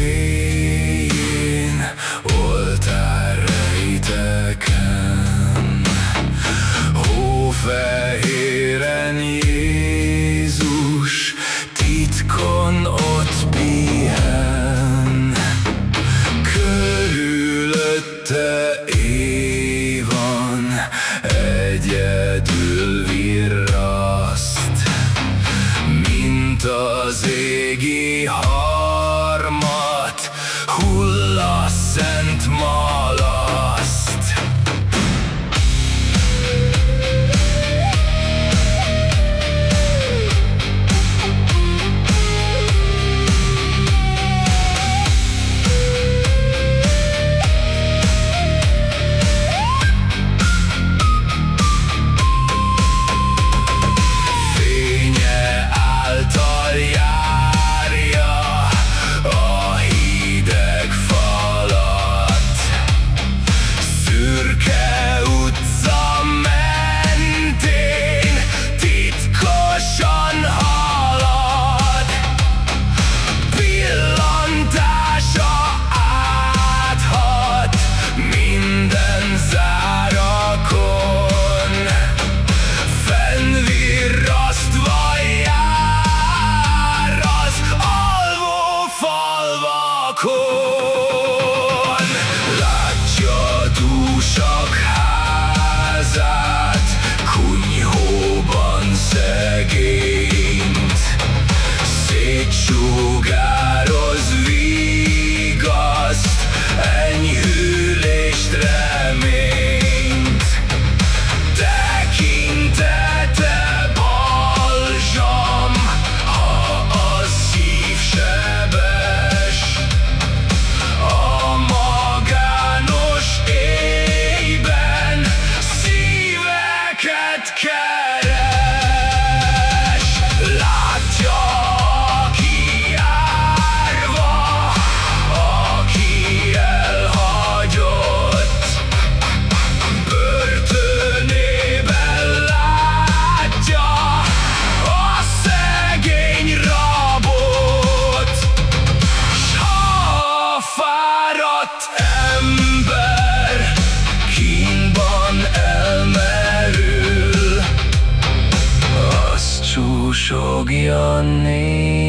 mélyén Oltár rejteken. Hófehéren Jézus Titkon ott pihen. Körülötte éj van Egyedül virraszt Mint az égi hal. more. desire Podcast! sok jönni.